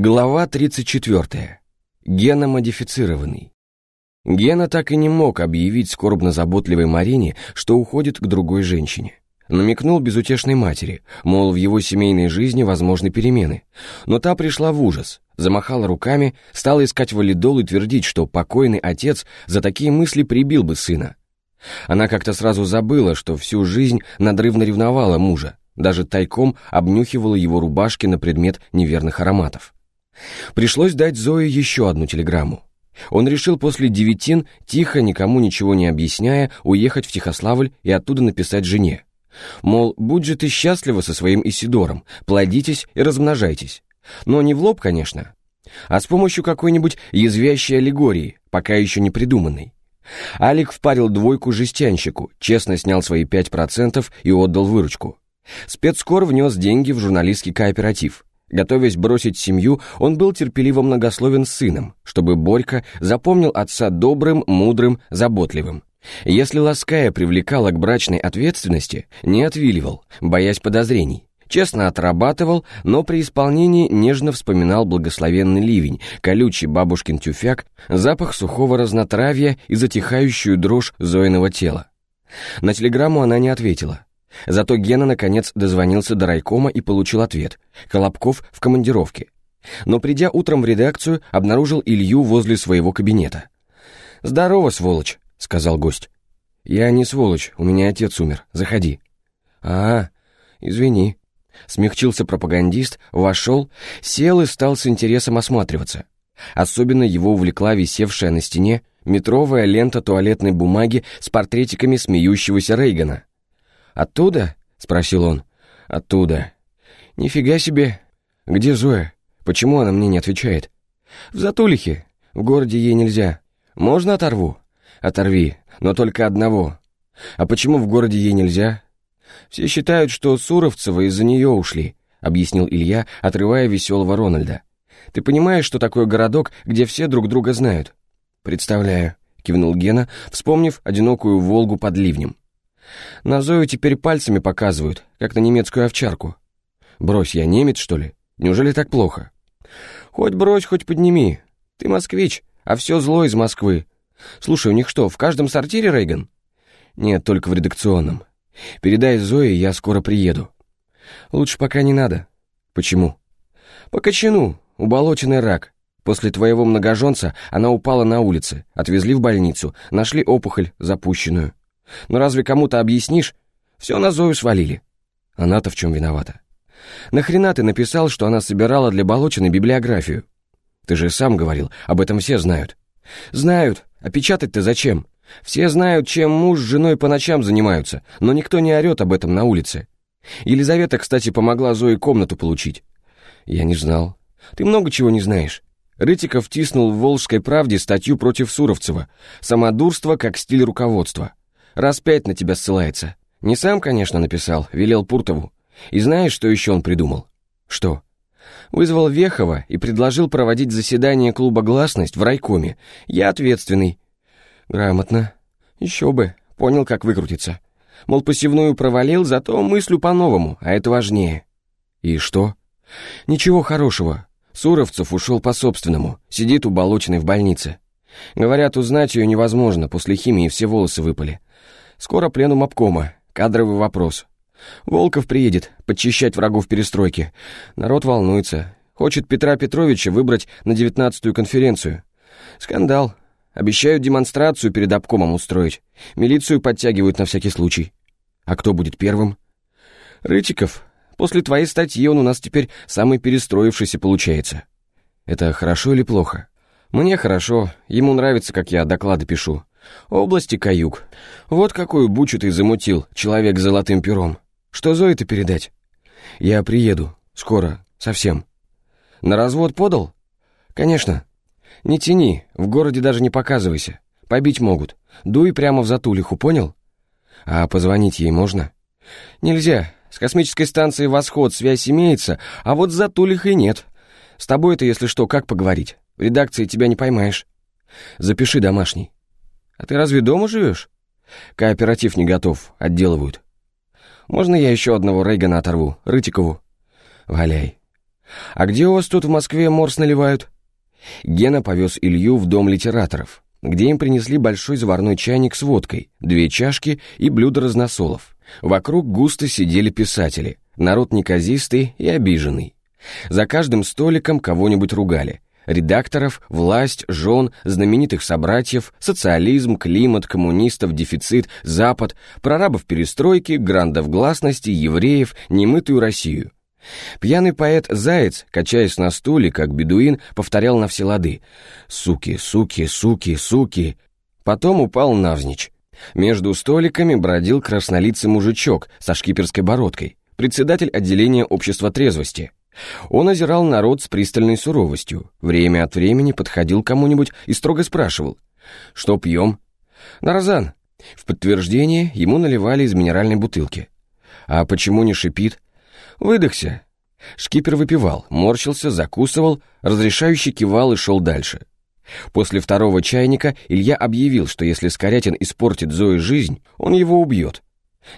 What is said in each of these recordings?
Глава 34. Геномодифицированный. Гена так и не мог объявить скорбно-заботливой Марине, что уходит к другой женщине. Намекнул безутешной матери, мол, в его семейной жизни возможны перемены. Но та пришла в ужас, замахала руками, стала искать валидол и твердить, что покойный отец за такие мысли прибил бы сына. Она как-то сразу забыла, что всю жизнь надрывно ревновала мужа, даже тайком обнюхивала его рубашки на предмет неверных ароматов. Пришлось дать Зое еще одну телеграмму. Он решил после девятин, тихо, никому ничего не объясняя, уехать в Тихославль и оттуда написать жене. Мол, будь же ты счастлива со своим Исидором, плодитесь и размножайтесь. Но не в лоб, конечно, а с помощью какой-нибудь язвящей аллегории, пока еще не придуманной. Алик впарил двойку жестянщику, честно снял свои пять процентов и отдал выручку. Спецкор внес деньги в журналистский кооператив. Готовясь бросить семью, он был терпеливо многословен с сыном, чтобы Борька запомнил отца добрым, мудрым, заботливым. Если лаская привлекала к брачной ответственности, не отвиливал, боясь подозрений. Честно отрабатывал, но при исполнении нежно вспоминал благословенный ливень, колючий бабушкин тюфяк, запах сухого разнотравья и затихающую дрожь Зоиного тела. На телеграмму она не ответила. Зато Гена наконец дозвонился до райкома и получил ответ. Колобков в командировке. Но придя утром в редакцию, обнаружил Илью возле своего кабинета. «Здорово, сволочь», — сказал гость. «Я не сволочь, у меня отец умер. Заходи». «А, извини». Смягчился пропагандист, вошел, сел и стал с интересом осматриваться. Особенно его увлекла висевшая на стене метровая лента туалетной бумаги с портретиками смеющегося Рейгана. «Оттуда?» — спросил он. «Оттуда». «Нифига себе! Где Зоя? Почему она мне не отвечает?» «В Затулихе. В городе ей нельзя. Можно оторву?» «Оторви, но только одного». «А почему в городе ей нельзя?» «Все считают, что Суровцева из-за нее ушли», — объяснил Илья, отрывая веселого Рональда. «Ты понимаешь, что такое городок, где все друг друга знают?» «Представляю», — кивнул Гена, вспомнив одинокую «Волгу» под ливнем. На Зою теперь пальцами показывают, как на немецкую овчарку. Брось, я немец, что ли? Неужели так плохо? Хоть брось, хоть подними. Ты москвич, а все зло из Москвы. Слушай, у них что, в каждом сортире Рейган? Нет, только в редакционном. Передай Зое, я скоро приеду. Лучше пока не надо. Почему? По кочану, у болотиной рак. После твоего многоженца она упала на улице, отвезли в больницу, нашли опухоль запущенную. Но разве кому-то объяснишь? Все на Зою свалили. Она-то в чем виновата? Нахрена ты написал, что она собирала для Болотиной библиографию? Ты же сам говорил, об этом все знают. Знают, а печатать-то зачем? Все знают, чем муж с женой по ночам занимаются, но никто не орет об этом на улице. Елизавета, кстати, помогла Зое комнату получить. Я не знал. Ты много чего не знаешь. Рытиков втиснул в «Волжской правде» статью против Суровцева «Самодурство как стиль руководства». Раз пять на тебя ссылается. Не сам, конечно, написал, велел Пуртову. И знаешь, что еще он придумал? Что? Вызвал Вехова и предложил проводить заседание клуба «Гласность» в райкоме. Я ответственный. Грамотно. Еще бы. Понял, как выкрутиться. Мол, посевную провалил, зато мыслю по-новому, а это важнее. И что? Ничего хорошего. Суровцев ушел по-собственному, сидит у Болочиной в больнице. Говорят, узнать ее невозможно, после химии все волосы выпали. Скоро пленум обкома, кадровый вопрос. Волков приедет, подчищать врагов перестройки. Народ волнуется. Хочет Петра Петровича выбрать на девятнадцатую конференцию. Скандал. Обещают демонстрацию перед обкомом устроить. Милицию подтягивают на всякий случай. А кто будет первым? Рытиков. После твоей статьи он у нас теперь самый перестроившийся получается. Это хорошо или плохо? Мне хорошо. Ему нравится, как я доклады пишу. Области Каюк. Вот какую бучу ты замутил, человек с золотым пером. Что Зое-то передать? Я приеду. Скоро. Совсем. На развод подал? Конечно. Не тяни, в городе даже не показывайся. Побить могут. Дуй прямо в затулиху, понял? А позвонить ей можно? Нельзя. С космической станции «Восход» связь имеется, а вот с затулихой нет. С тобой-то, если что, как поговорить? В редакции тебя не поймаешь. Запиши домашний. А ты разве дома живешь? Кооператив не готов, отделывают. Можно я еще одного Рейгана оторву, Рытикову? Валяй. «А где у вас тут в Москве морс наливают?» Гена повез Илью в дом литераторов, где им принесли большой заварной чайник с водкой, две чашки и блюдо разносолов. Вокруг густо сидели писатели, народ неказистый и обиженный. За каждым столиком кого-нибудь ругали. Редакторов, власть, жен, знаменитых собратьев, социализм, климат, коммунистов, дефицит, Запад, прорабов перестройки, грандов гласности, евреев, немытую Россию. Пьяный поэт Заяц, качаясь на стуле, как бедуин, повторял на все лады «Суки, суки, суки, суки». Потом упал навзничь. Между столиками бродил краснолицый мужичок со шкиперской бородкой, председатель отделения общества трезвости. Он озирал народ с пристальной суровостью, время от времени подходил кому-нибудь и строго спрашивал «Что пьем?» «Нарзан». В подтверждение ему наливали из минеральной бутылки. «А почему не шипит?» «Выдохся». Шкипер выпивал, морщился, закусывал, разрешающий кивал и шел дальше. После второго чайника Илья объявил, что если Скорятин испортит Зое жизнь, он его убьет.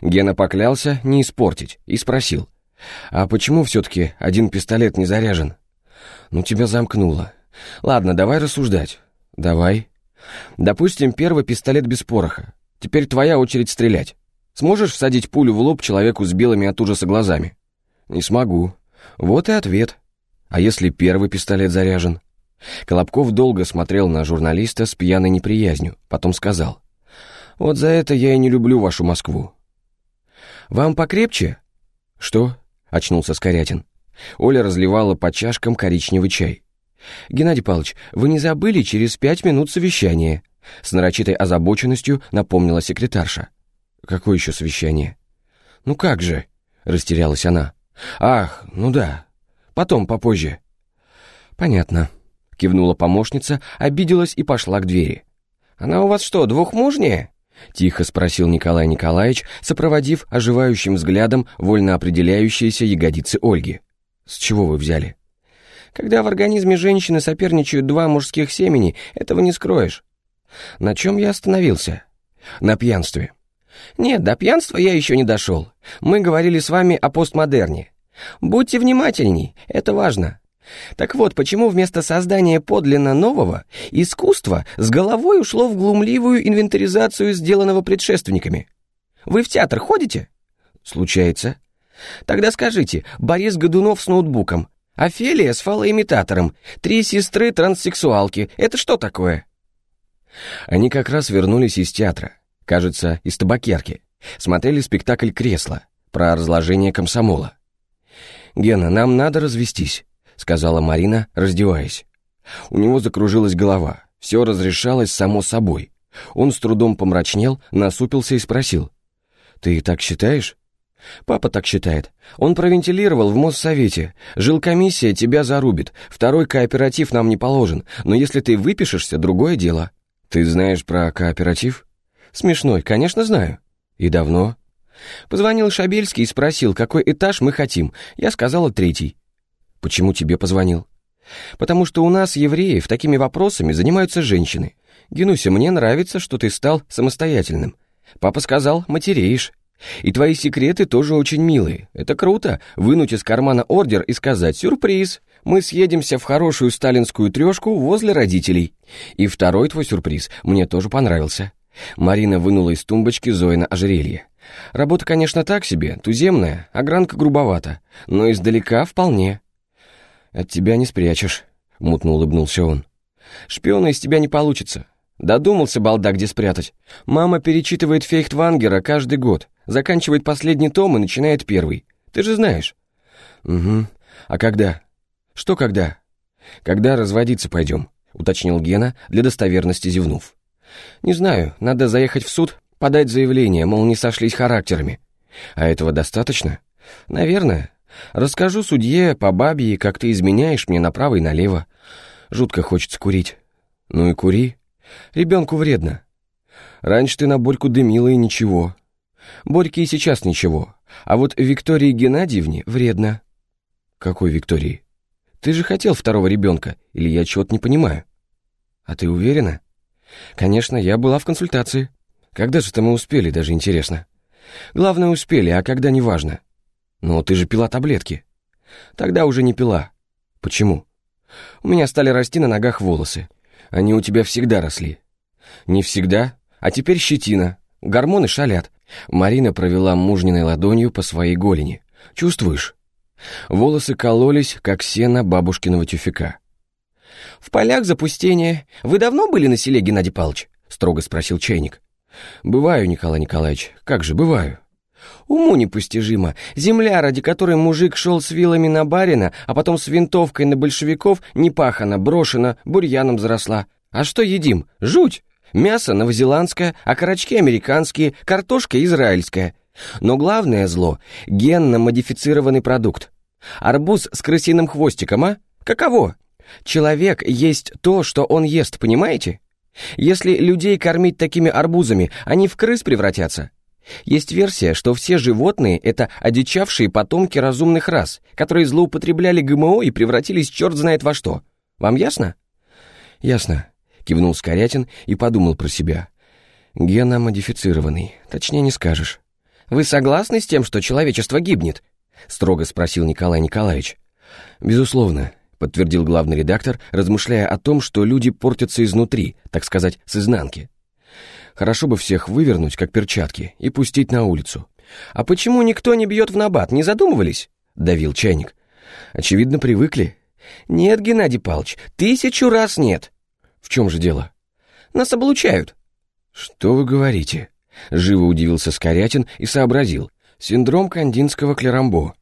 Гена поклялся не испортить и спросил, «А почему все-таки один пистолет не заряжен?» «Ну, тебя замкнуло. Ладно, давай рассуждать». «Давай». «Допустим, первый пистолет без пороха. Теперь твоя очередь стрелять. Сможешь всадить пулю в лоб человеку с белыми от ужаса глазами?» «Не смогу». «Вот и ответ. А если первый пистолет заряжен?» Колобков долго смотрел на журналиста с пьяной неприязнью, потом сказал. «Вот за это я и не люблю вашу Москву». «Вам покрепче?» «Что?» — очнулся Скорятин. Оля разливала по чашкам коричневый чай. «Геннадий Павлович, вы не забыли через пять минут совещания?» С нарочитой озабоченностью напомнила секретарша. «Какое еще совещание?» «Ну как же?» — растерялась она. «Ах, ну да. Потом, попозже». «Понятно», — кивнула помощница, обиделась и пошла к двери. «Она у вас что, двухмужняя?» — тихо спросил Николай Николаевич, сопроводив оживающим взглядом вольно определяющиеся ягодицы Ольги. «С чего вы взяли?» «Когда в организме женщины соперничают два мужских семени, этого не скроешь». «На чем я остановился?» «На пьянстве». «Нет, до пьянства я еще не дошел. Мы говорили с вами о постмодерне. Будьте внимательней, это важно. Так вот, почему вместо создания подлинно нового искусство с головой ушло в глумливую инвентаризацию сделанного предшественниками? Вы в театр ходите? Случается. Тогда скажите, Борис Годунов с ноутбуком, Офелия с фалоимитатором, три сестры транссексуалки — это что такое? Они как раз вернулись из театра, кажется, из табакерки, смотрели спектакль «Кресло» про разложение комсомола. «Гена, нам надо развестись» сказала Марина, раздеваясь. У него закружилась голова, все разрешалось само собой. Он с трудом помрачнел, насупился и спросил. «Ты так считаешь?» «Папа так считает. Он провентилировал в Моссовете. Жилкомиссия тебя зарубит. Второй кооператив нам не положен. Но если ты выпишешься, другое дело». «Ты знаешь про кооператив?» «Смешной, конечно, знаю». «И давно?» Позвонил Шабельский и спросил, какой этаж мы хотим. Я сказала третий. «Почему тебе позвонил?» «Потому что у нас, евреев, такими вопросами занимаются женщины. Генуся, мне нравится, что ты стал самостоятельным. Папа сказал, матереешь. И твои секреты тоже очень милые. Это круто, вынуть из кармана ордер и сказать «сюрприз». Мы съедемся в хорошую сталинскую трешку возле родителей. И второй твой сюрприз мне тоже понравился. Марина вынула из тумбочки Зоина ожерелье. Работа, конечно, так себе, туземная, а гранка грубовата, но издалека вполне. «От тебя не спрячешь», — мутно улыбнулся он. «Шпиона из тебя не получится. Додумался, балда, где спрятать. Мама перечитывает Фейхтвангера каждый год, заканчивает последний том и начинает первый. Ты же знаешь». «Угу. А когда?» «Что когда?» «Когда разводиться пойдем», — уточнил Гена, для достоверности зевнув. «Не знаю, надо заехать в суд, подать заявление, мол, не сошлись характерами. А этого достаточно?» «Наверное. Расскажу судье по бабье, как ты изменяешь мне направо и налево. Жутко хочется курить. Ну и кури. Ребенку вредно. Раньше ты на Борьку дымила и ничего. Борьке и сейчас ничего. А вот Виктории Геннадьевне вредно. Какой Виктории? Ты же хотел второго ребенка, или я чего-то не понимаю? А ты уверена? Конечно, я была в консультации. Когда же-то мы успели, даже интересно. Главное, успели, а когда, неважно. «Но ты же пила таблетки». «Тогда уже не пила. Почему? У меня стали расти на ногах волосы. Они у тебя всегда росли. Не всегда, а теперь щетина. Гормоны шалят. Марина провела мужниной ладонью по своей голени. Чувствуешь? Волосы кололись, как сено бабушкиного тюфяка. «В полях запустение. Вы давно были на селе, Геннадий Павлович?» — строго спросил чайник. «Бываю, Николай Николаевич. Как же, бываю». Уму непостижимо. Земля, ради которой мужик шел с вилами на барина, а потом с винтовкой на большевиков, не пахана, брошена, бурьяном заросла. А что едим? Жуть! Мясо новозеландское, а карачки американские, картошка израильская. Но главное зло — генно-модифицированный продукт. Арбуз с крысиным хвостиком, а? Каково? Человек есть то, что он ест, понимаете? Если людей кормить такими арбузами, они в крыс превратятся. Есть версия, что все животные — это одичавшие потомки разумных рас, которые злоупотребляли ГМО и превратились черт знает во что. Вам ясно? Ясно, кивнул Скорятин и подумал про себя. Геномодифицированный, точнее не скажешь. Вы согласны с тем, что человечество гибнет? Строго спросил Николай Николаевич. Безусловно, подтвердил главный редактор, размышляя о том, что люди портятся изнутри, так сказать, с изнанки. Хорошо бы всех вывернуть, как перчатки, и пустить на улицу. «А почему никто не бьет в набат, не задумывались?» — давил чайник. «Очевидно, привыкли». «Нет, Геннадий Павлович, тысячу раз нет». «В чем же дело?» «Нас облучают». «Что вы говорите?» Живо удивился Скорятин и сообразил. Синдром кандинского клерамбо.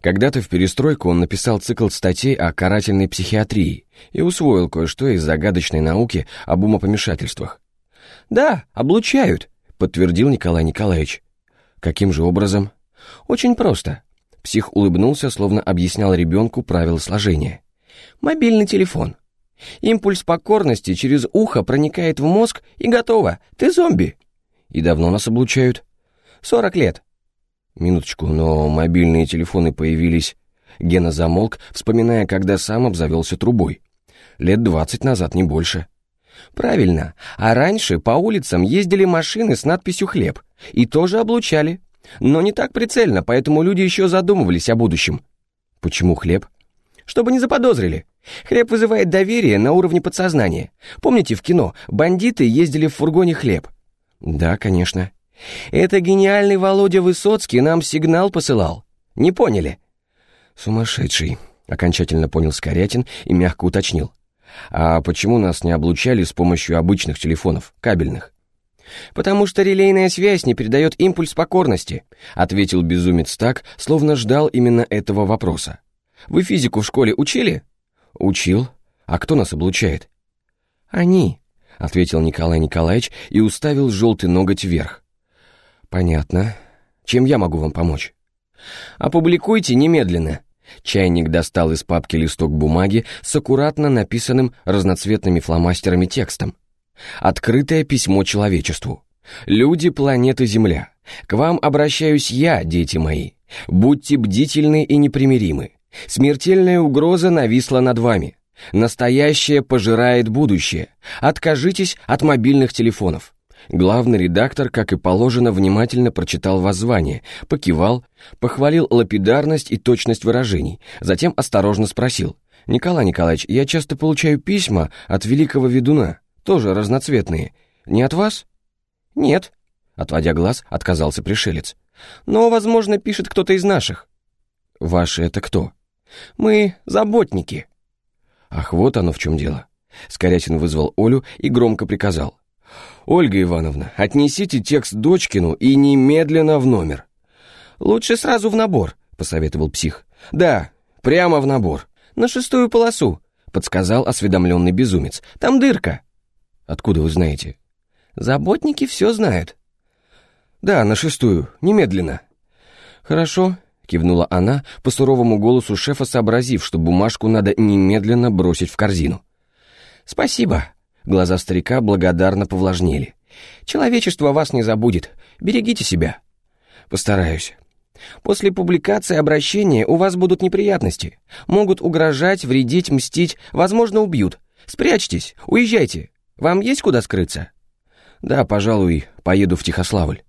Когда-то в перестройку он написал цикл статей о карательной психиатрии и усвоил кое-что из загадочной науки об умопомешательствах. «Да, облучают», — подтвердил Николай Николаевич. «Каким же образом?» «Очень просто». Псих улыбнулся, словно объяснял ребенку правила сложения. «Мобильный телефон. Импульс покорности через ухо проникает в мозг и готово. Ты зомби». «И давно нас облучают?» «Сорок лет». «Минуточку, но мобильные телефоны появились...» Гена замолк, вспоминая, когда сам обзавелся трубой. «Лет двадцать назад, не больше». Правильно, а раньше по улицам ездили машины с надписью «хлеб» и тоже облучали. Но не так прицельно, поэтому люди еще задумывались о будущем. Почему хлеб? Чтобы не заподозрили. Хлеб вызывает доверие на уровне подсознания. Помните в кино, бандиты ездили в фургоне хлеб? Да, конечно. Это гениальный Володя Высоцкий нам сигнал посылал. Не поняли? Сумасшедший, окончательно понял Скорятин и мягко уточнил. А почему нас не облучали с помощью обычных телефонов, кабельных? «Потому что релейная связь не передает импульс покорности», ответил безумец так, словно ждал именно этого вопроса. «Вы физику в школе учили?» «Учил. А кто нас облучает?» «Они», — ответил Николай Николаевич и уставил желтый ноготь вверх. «Понятно. Чем я могу вам помочь?» «Опубликуйте немедленно», Чайник достал из папки листок бумаги с аккуратно написанным разноцветными фломастерами текстом. «Открытое письмо человечеству. Люди планеты Земля. К вам обращаюсь я, дети мои. Будьте бдительны и непримиримы. Смертельная угроза нависла над вами. Настоящее пожирает будущее. Откажитесь от мобильных телефонов. Главный редактор, как и положено, внимательно прочитал воззвание, покивал, похвалил лапидарность и точность выражений, затем осторожно спросил. «Николай Николаевич, я часто получаю письма от великого ведуна, тоже разноцветные. Не от вас?» «Нет», — отводя глаз, отказался пришелец. «Но, возможно, пишет кто-то из наших». «Ваши это кто?» «Мы заботники». «Ах, вот оно в чем дело». Скорятин вызвал Олю и громко приказал. «Ольга Ивановна, отнесите текст дочкину и немедленно в номер». «Лучше сразу в набор», — посоветовал псих. «Да, прямо в набор». «На шестую полосу», — подсказал осведомленный безумец. «Там дырка». «Откуда вы знаете?» «Заботники все знают». «Да, на шестую, немедленно». «Хорошо», — кивнула она, по суровому голосу шефа сообразив, что бумажку надо немедленно бросить в корзину. «Спасибо», Глаза старика благодарно повлажнели. «Человечество вас не забудет. Берегите себя». «Постараюсь». «После публикации обращения у вас будут неприятности. Могут угрожать, вредить, мстить, возможно, убьют. Спрячьтесь, уезжайте. Вам есть куда скрыться?» «Да, пожалуй, поеду в Тихославль».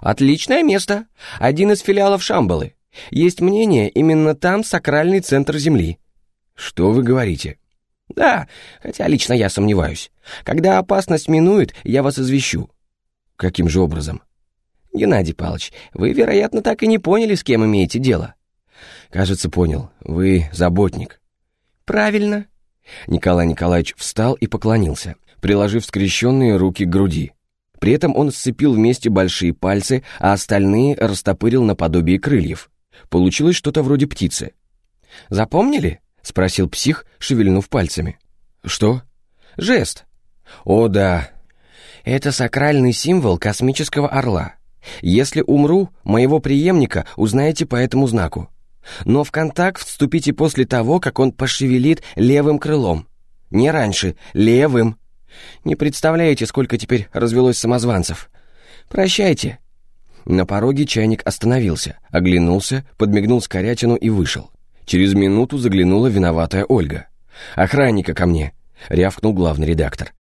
«Отличное место. Один из филиалов Шамбалы. Есть мнение, именно там сакральный центр Земли». «Что вы говорите?» «Да, хотя лично я сомневаюсь. Когда опасность минует, я вас извещу». «Каким же образом?» «Геннадий Павлович, вы, вероятно, так и не поняли, с кем имеете дело». «Кажется, понял. Вы заботник». «Правильно». Николай Николаевич встал и поклонился, приложив скрещенные руки к груди. При этом он сцепил вместе большие пальцы, а остальные растопырил наподобие крыльев. Получилось что-то вроде птицы. «Запомнили?» — спросил псих, шевельнув пальцами. «Что?» «Жест». «О, да». «Это сакральный символ космического орла. Если умру, моего преемника узнаете по этому знаку. Но в контакт вступите после того, как он пошевелит левым крылом. Не раньше, левым. Не представляете, сколько теперь развелось самозванцев. Прощайте». На пороге чайник остановился, оглянулся, подмигнул скорятину и вышел. Через минуту заглянула виноватая Ольга. «Охранника ко мне!» — рявкнул главный редактор.